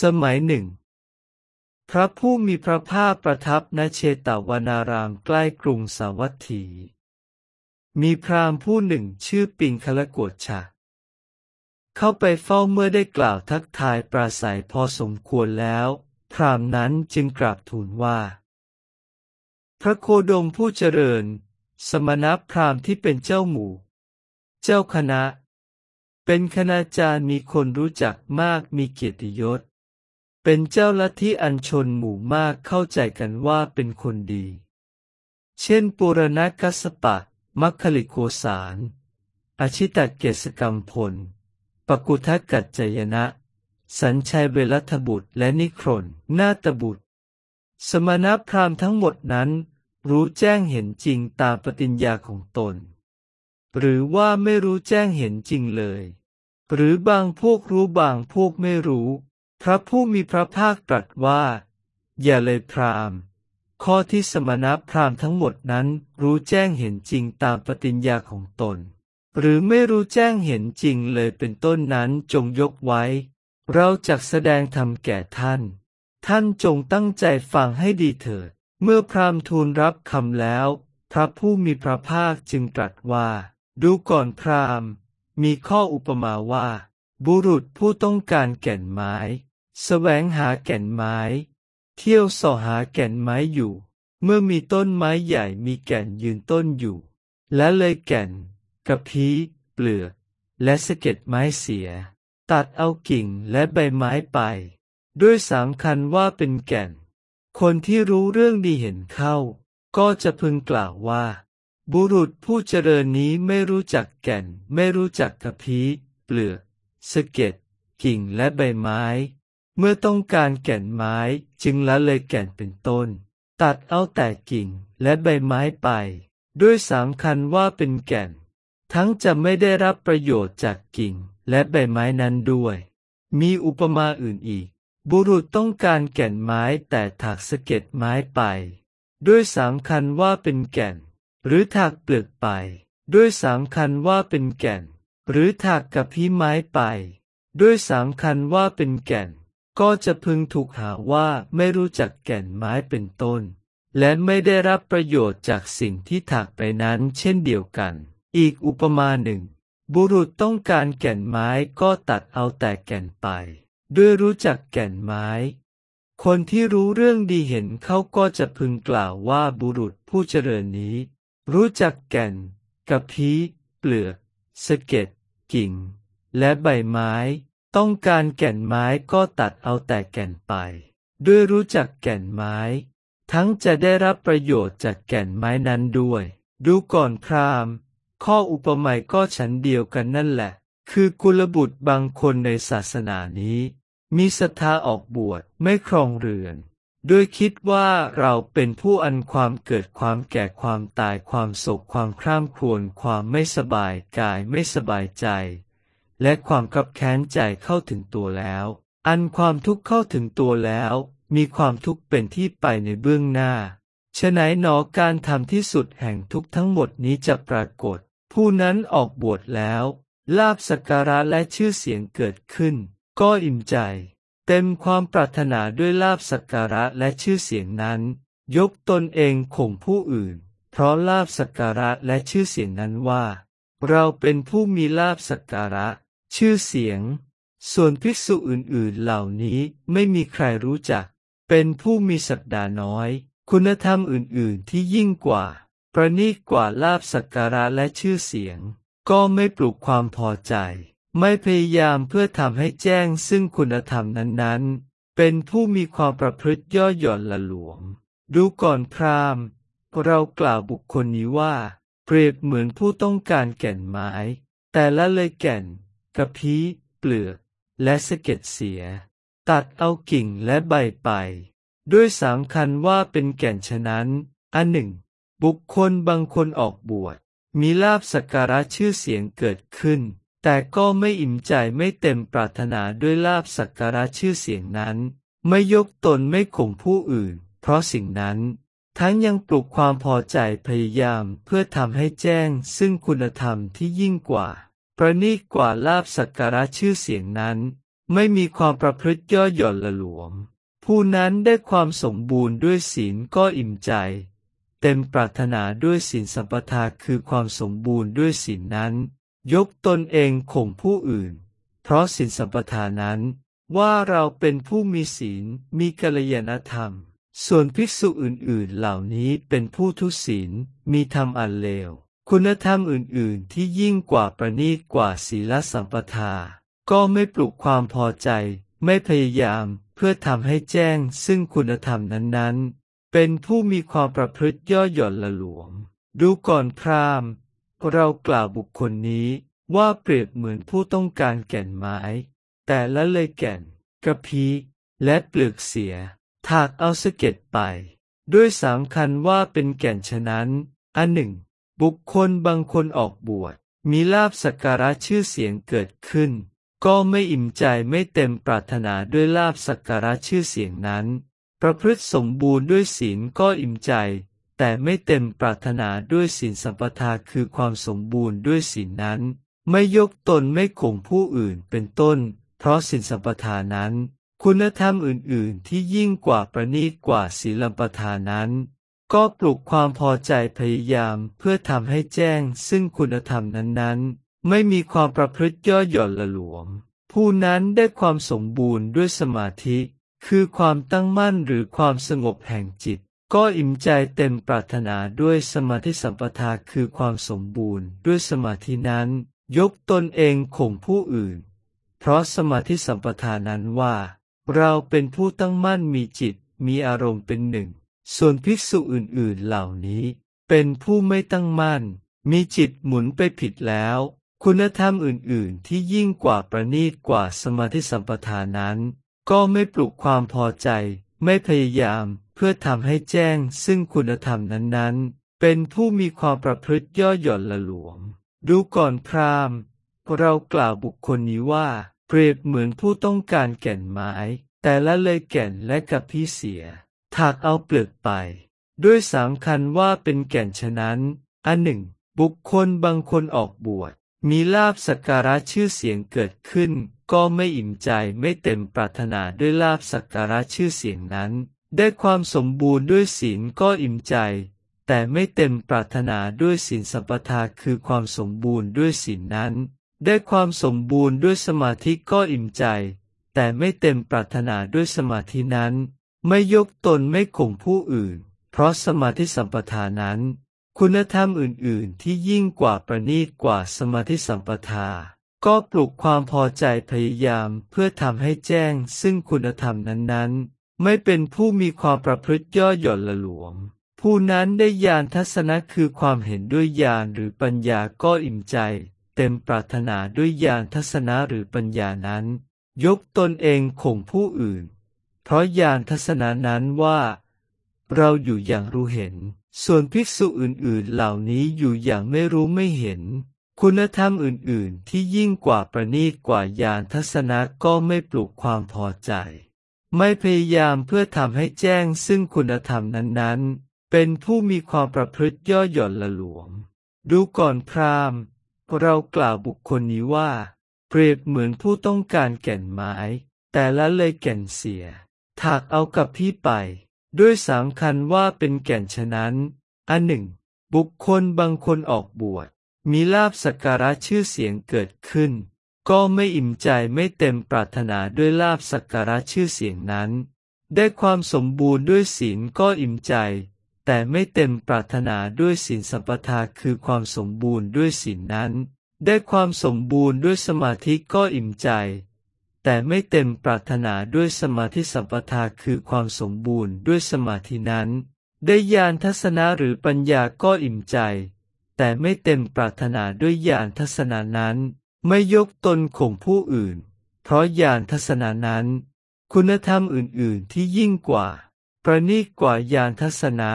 สมัยหนึ่ง พระผู้มีพระภาคประทับณเชตวนารามใกล้กรุงสาวัตถี มีพราหมณ์ผู้หนึ่งชื่อปิงคละโกฏชาเข้าไปเฝ้าเมื่อได้กล่าวทักทายปราศัยพอสมควรแล้ว พราหมณ์นั้นจึงกราบทูลว่า พระโคดมผู้เจริญ สมณพราหมณ์ที่เป็นเจ้าหมู่ เจ้าคณะ เป็นคณาจารย์มีคนรู้จักมากมีเกียรติยศ เป็นเจ้าลัทธิอันชนหมู่มากเข้าใจกันว่าเป็นคนดี เช่นปุรณกัสปะ มัคคลิโกสารอชิตเกษกรรมพล ปกุทกัจจยนะ สัญชัยเวรัทบุตรและนิครนนาตบุตร สมณพราหมณ์ทั้งหมดนั้น รู้แจ้งเห็นจริงตามปฏิญญาของตน หรือว่าไม่รู้แจ้งเห็นจริงเลย หรือบางพวกรู้บางพวกไม่รู้ พระผู้มีพระภาคตรัสว่า อย่าเลยพราหมณ์ ข้อที่สมณพราหมณ์ทั้งหมดนั้นรู้แจ้งเห็นจริงตามปฏิญญาของตน หรือไม่รู้แจ้งเห็นจริงเลยเป็นต้นนั้นจงยกไว้ เราจะแสดงธรรมแก่ท่าน ท่านจงตั้งใจฟังให้ดีเถิด เมื่อพราหมณ์ทูลรับคำแล้ว พระผู้มีพระภาคจึงตรัสว่า ดูก่อนพราหมณ์ มีข้ออุปมาว่า บุรุษผู้ต้องการแก่นไม้ แสวงหาแก่นไม้ เที่ยวส่อหาแก่นไม้อยู่ เมื่อมีต้นไม้ใหญ่มีแก่นยืนต้นอยู่ และเลยแก่นกระพี้เปลือกและสะเก็ดไม้เสีย ตัดเอากิ่งและใบไม้ไป ด้วยสำคัญว่าเป็นแก่น คนที่รู้เรื่องดีเห็นเข้า ก็จะพึงกล่าวว่า บุรุษผู้เจริญนี้ไม่รู้จักแก่น ไม่รู้จักกระพี้เปลือกสะเก็ดกิ่งและใบไม้ เมื่อต้องการแก่นไม้จึงละเลยแก่นเป็นต้น ตัดเอาแต่กิ่งและใบไม้ไป ด้วยสำคัญว่าเป็นแก่น ทั้งจะไม่ได้รับประโยชน์จากกิ่งและใบไม้นั้นด้วย มีอุปมาอื่นอีก บุรุษต้องการแก่นไม้แต่ถักสะเก็ดไม้ไป ด้วยสำคัญว่าเป็นแก่น หรือถักเปลือกไป ด้วยสำคัญว่าเป็นแก่น หรือถักกับพีไม้ไป ด้วยสำคัญว่าเป็นแก่น ก็จะพึงถูกหาว่าไม่รู้จักแก่นไม้เป็นต้น และไม่ได้รับประโยชน์จากสิ่งที่ถักไปนั้นเช่นเดียวกัน อีกอุปมาหนึ่ง บุรุษต้องการแก่นไม้ก็ตัดเอาแต่แก่นไป ด้วยรู้จักแก่นไม้ คนที่รู้เรื่องดีเห็นเขาก็จะพึงกล่าวว่าบุรุษผู้เจริญนี้ รู้จักแก่นกระพี้เปลือกสะเก็ดกิ่ง และใบไม้ ต้องการแก่นไม้ก็ตัดเอาแต่แก่นไป ด้วยรู้จักแก่นไม้ ทั้งจะได้รับประโยชน์จากแก่นไม้นั้นด้วย ดูก่อนพราม ข้ออุปมาก็ฉันเดียวกันนั่นแหละ คือกุลบุตรบางคนในศาสนานี้ มีศรัทธาออกบวชไม่ครองเรือนโดยคิดว่าเราเป็นผู้อันความเกิดความแก่ความตายความโศกความคร่ำครวญความไม่สบายกายไม่สบายใจ และความกับแค้นใจเข้าถึงตัวแล้ว อันความทุกข์เข้าถึงตัวแล้ว มีความทุกข์เป็นที่ไปในเบื้องหน้าฉะไหนหนอการทำที่สุดแห่งทุกทั้งหมดนี้จะปรากฏ ผู้นั้นออกบวชแล้ว ลาบสักการะและชื่อเสียงเกิดขึ้น ก็อิ่มใจ เต็มความปรารถนาด้วยลาบสักการะและชื่อเสียงนั้น ยกตนเองข่มผู้อื่น เพราะลาบสักการะและชื่อเสียงนั้นว่า เราเป็นผู้มีลาบสักการะ ชื่อเสียง ส่วนภิกษุอื่นๆเหล่านี้ไม่มีใครรู้จัก เป็นผู้มีศักดาน้อย คุณธรรมอื่นๆที่ยิ่งกว่า ประนีตกว่าลาบสักการะและชื่อเสียง ก็ไม่ปลุกความพอใจ ไม่พยายามเพื่อทำให้แจ้งซึ่งคุณธรรมนั้นๆ เป็นผู้มีความประพฤติย่อหย่อนละหลวม ดูก่อนพราหมณ์ เรากล่าวบุคคลนี้ว่า เปรียบเหมือนผู้ต้องการแก่นไม้ แต่ละเลยแก่น กระพี้เปลือก และสะเก็ดเสีย ตัดเอากิ่งและใบไป ด้วยสำคัญว่าเป็นแก่นฉะนั้น อันหนึ่ง บุคคลบางคนออกบวช มีลาบสักการะชื่อเสียงเกิดขึ้น แต่ก็ไม่อิ่มใจไม่เต็มปรารถนาด้วยลาบสักการะชื่อเสียงนั้น ไม่ยกตนไม่ข่มผู้อื่น เพราะสิ่งนั้นทั้งยังปลุกความพอใจพยายามเพื่อทำให้แจ้งซึ่งคุณธรรมที่ยิ่งกว่า ประณีตกว่าลาบสักการะชื่อเสียงนั้น ไม่มีความประพฤติย่อหย่อนละหลวม ผู้นั้นได้ความสมบูรณ์ด้วยศีลก็อิ่มใจ เต็มปรารถนาด้วยศีลสัมปทาคือความสมบูรณ์ด้วยศีลนั้น ยกตนเองข่มผู้อื่น เพราะศีลสัมปทานั้น ว่าเราเป็นผู้มีศีลมีกัลยาณธรรม ส่วนภิกษุอื่นๆเหล่านี้เป็นผู้ทุศีลมีธรรมอันเลว คุณธรรมอื่นๆ ที่ยิ่งกว่าประณีตกว่าศีลสัมปทา ก็ไม่ปลุกความพอใจ ไม่พยายามเพื่อทำให้แจ้งซึ่งคุณธรรมนั้นๆ เป็นผู้มีความประพฤติย่อหย่อนละหลวม ดูก่อนพราหมณ์ เรากล่าวบุคคลนี้ว่าเปรียบเหมือนผู้ต้องการแก่นไม้ แต่ละเลยแก่น กระพีและเปลือกเสีย ถากเอาสะเก็ดไป ด้วยสามคันว่าเป็นแก่นฉะนั้น อันหนึ่ง บุคคลบางคนออกบวช มีลาบสักการะชื่อเสียงเกิดขึ้น ก็ไม่อิ่มใจไม่เต็มปรารถนาด้วยลาบสักการะชื่อเสียงนั้น ประพฤติสมบูรณ์ด้วยศีลก็อิ่มใจ แต่ไม่เต็มปรารถนาด้วยศีลสัมปทาคือความสมบูรณ์ด้วยศีลนั้น ไม่ยกตนไม่ข่มผู้อื่นเป็นต้น เพราะศีลสัมปทานั้น คุณธรรมอื่นๆที่ยิ่งกว่าประณีตกว่าศีลปทานั้น ก็ปลุกความพอใจพยายามเพื่อทำให้แจ้งซึ่งคุณธรรมนั้นๆ ไม่มีความประพฤติย่อหย่อนละหลวม ผู้นั้นได้ความสมบูรณ์ด้วยสมาธิ คือความตั้งมั่นหรือความสงบแห่งจิต ก็อิ่มใจเต็มปรารถนาด้วยสมาธิสัมปทาคือความสมบูรณ์ด้วยสมาธินั้น ยกตนเองข่มผู้อื่น เพราะสมาธิสัมปทานั้นว่า เราเป็นผู้ตั้งมั่นมีจิตมีอารมณ์เป็นหนึ่ง ส่วนภิกษุอื่นๆเหล่านี้ เป็นผู้ไม่ตั้งมั่น มีจิตหมุนไปผิดแล้ว คุณธรรมอื่นๆ ที่ยิ่งกว่าประณีตกว่าสมาธิสัมปทานั้น ก็ไม่ปลุกความพอใจ ไม่พยายามเพื่อทำให้แจ้งซึ่งคุณธรรมนั้นๆ เป็นผู้มีความประพฤติย่อหย่อนละหลวม ดูก่อนพราหมณ์ เรากล่าวบุคคลนี้ว่า เปรียบเหมือนผู้ต้องการแก่นไม้ แต่ละเลยแก่นและกับพี่เสีย ถากเอาเปลือกไป ด้วยสามคันว่าเป็นแก่นฉะนั้น อันหนึ่ง บุคคลบางคนออกบวช มีลาบสักการะชื่อเสียงเกิดขึ้น ก็ไม่อิ่มใจไม่เต็มปรารถนาด้วยลาบสักการะชื่อเสียงนั้น ได้ความสมบูรณ์ด้วยศีลก็อิ่มใจ แต่ไม่เต็มปรารถนาด้วยศีลสัมปทาคือความสมบูรณ์ด้วยศีลนั้น ได้ความสมบูรณ์ด้วยสมาธิก็อิ่มใจ แต่ไม่เต็มปรารถนาด้วยสมาธินั้น ไม่ยกตนไม่ข่มผู้อื่น เพราะสมาธิสัมปทานั้น คุณธรรมอื่นๆ ที่ยิ่งกว่าประณีตกว่าสมาธิสัมปทา ก็ปลุกความพอใจพยายามเพื่อทำให้แจ้งซึ่งคุณธรรมนั้นๆ ไม่เป็นผู้มีความประพฤติย่อหย่อนละหลวม ผู้นั้นได้ญาณทัศนะคือความเห็นด้วยญาณหรือปัญญาก็อิ่มใจ เต็มปรารถนาด้วยญาณทัศนะหรือปัญญานั้น ยกตนเองข่มผู้อื่น เพราะญาณทัศนะนั้นว่า เราอยู่อย่างรู้เห็น ส่วนภิกษุอื่นๆเหล่านี้อยู่อย่างไม่รู้ไม่เห็น คุณธรรมอื่นๆ ที่ยิ่งกว่าประณีตกว่าญาณทัศนะก็ไม่ปลุกความพอใจ ไม่พยายามเพื่อทำให้แจ้งซึ่งคุณธรรมนั้นๆ เป็นผู้มีความประพฤติย่อหย่อนละหลวม ดูก่อนพราหมณ์ เรากล่าวบุคคลนี้ว่า เปรียบเหมือนผู้ต้องการแก่นไม้ แต่ละเลยแก่นเสีย ถากเอากับพี่ไป ด้วยสามคันว่าเป็นแก่นฉะนั้น อันหนึ่ง บุคคลบางคนออกบวช มีลาบสักการะชื่อเสียงเกิดขึ้น ก็ไม่อิ่มใจไม่เต็มปรารถนาด้วยลาบสักการะชื่อเสียงนั้น ได้ความสมบูรณ์ด้วยศีลก็อิ่มใจ แต่ไม่เต็มปรารถนาด้วยศีลสัมปทาคือความสมบูรณ์ด้วยศีลนั้น ได้ความสมบูรณ์ด้วยสมาธิก็อิ่มใจ แต่ไม่เต็มปรารถนาด้วยสมาธิสัมปทาคือความสมบูรณ์ด้วยสมาธินั้น ได้ญาณทัศนะหรือปัญญาก็อิ่มใจ แต่ไม่เต็มปรารถนาด้วยญาณทัศนะนั้น ไม่ยกตนข่มผู้อื่น เพราะญาณทัศนะนั้น คุณธรรมอื่นๆที่ยิ่งกว่า ประณีตกว่าญาณทัศนะ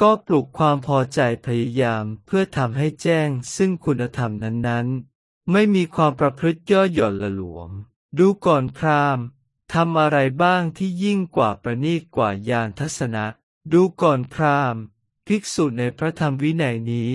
ก็ปลุกความพอใจพยายามเพื่อทำให้แจ้งซึ่งคุณธรรมนั้นๆ ไม่มีความประพฤติย่อหย่อนละหลวม ดูก่อนพราหมณ์ทำอะไรบ้างที่ยิ่งกว่าประณีตกว่าญาณทัศนะ ดูก่อนพราหมณ์ ภิกษุในพระธรรมวินัยนี้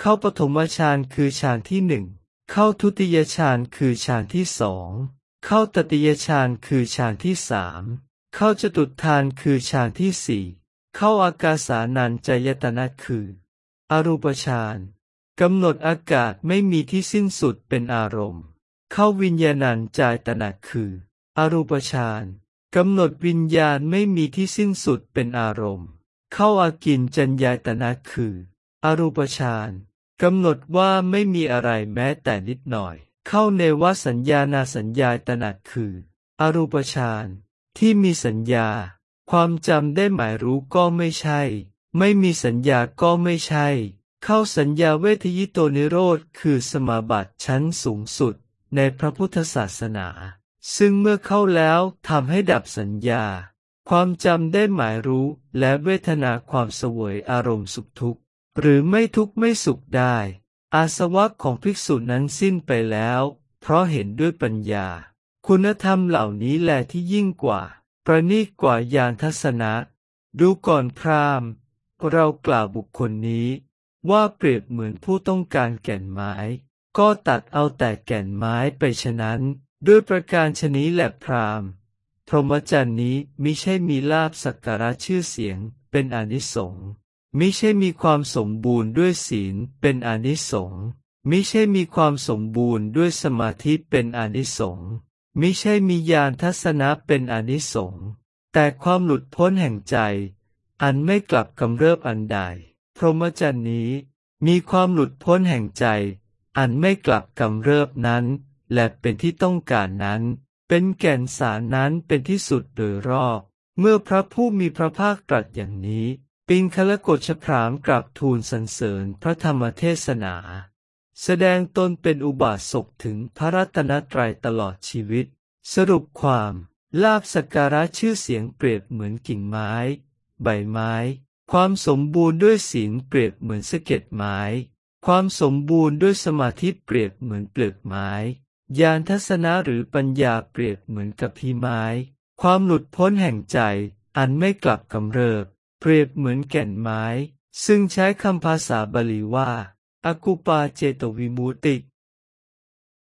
เข้าปฐมฌานคือฌานที่หนึ่ง เข้าทุติยฌานคือฌานที่สอง เข้าตติยฌานคือฌานที่สาม เข้าจตุตฌานคือฌานที่สี่ เข้าอากาสานัญจยตนะคือ อรูปฌานกำหนดอากาศไม่มีที่สิ้นสุดเป็นอารมณ์ เข้าวิญญาณัญจายตนะคือ อรูปฌานกำหนดวิญญาณไม่มีที่สิ้นสุดเป็นอารมณ์ เข้าอากินจัญญายตนะคือ อรูปฌานกำหนดว่าไม่มีอะไรแม้แต่นิดหน่อย เข้าในวสัญญานาสัญญาตนะคือ อรูปฌานที่มีสัญญา ความจำได้หมายรู้ก็ไม่ใช่ ไม่มีสัญญาก็ไม่ใช่ เข้าสัญญาเวทยิโตนิโรธคือสมาบัติชั้นสูงสุด ในพระพุทธศาสนา ซึ่งเมื่อเข้าแล้วทำให้ดับสัญญา ความจำได้หมายรู้และเวทนาความเสวยอารมณ์สุขทุกข์ หรือไม่ทุกข์ไม่สุขได้ อาสวะของภิกษุนั้นสิ้นไปแล้ว เพราะเห็นด้วยปัญญา คุณธรรมเหล่านี้แหละที่ยิ่งกว่า ประณีตกว่ายานทัศนะ ดูก่อนพราหมณ์ เรากล่าวบุคคลนี้ว่าเปรียบเหมือนผู้ต้องการแก่นไม้ ก็ตัดเอาแต่แก่นไม้ไปฉะนั้น ด้วยประการชนี้แหละพราหมณ์พรหมจรรย์นี้มิใช่มีลาบสักการะชื่อเสียง เป็นอนิสงส์มิใช่มีความสมบูรณ์ด้วยศีลเป็นอนิสงส์มิใช่มีความสมบูรณ์ด้วยสมาธิเป็นอนิสงส์มิใช่มีญาณทัศนะเป็นอนิสงส์แต่ความหลุดพ้นแห่งใจ อันไม่กลับกำเริบอันใด พรหมจรรย์นี้ มีความหลุดพ้นแห่งใจ อันไม่กลับกำเริบนั้น และเป็นที่ต้องการนั้น เป็นแก่นสารนั้นเป็นที่สุดโดยรอบ เมื่อพระผู้มีพระภาคตรัสอย่างนี้ ปิงคละกฎชพรามกราบทูลสรรเสริญพระธรรมเทศนา แสดงตนเป็นอุบาสกถึงพระรัตนตรัยตลอดชีวิต สรุปความลาบสกการะชื่อเสียงเปรียบเหมือนกิ่งไม้ ใบไม้ ความสมบูรณ์ด้วยศีลเปรียบเหมือนสะเก็ดไม้ ความสมบูรณ์ด้วยสมาธิเปรียบเหมือนเปลือกไม้ ญาณทัศนะหรือปัญญาเปรียบเหมือนกับพีไม้ ความหลุดพ้นแห่งใจ อันไม่กลับกำเริบ เปรียบเหมือนแก่นไม้ ซึ่งใช้คำภาษาบาลีว่าอากุปาเจตวิมุตติ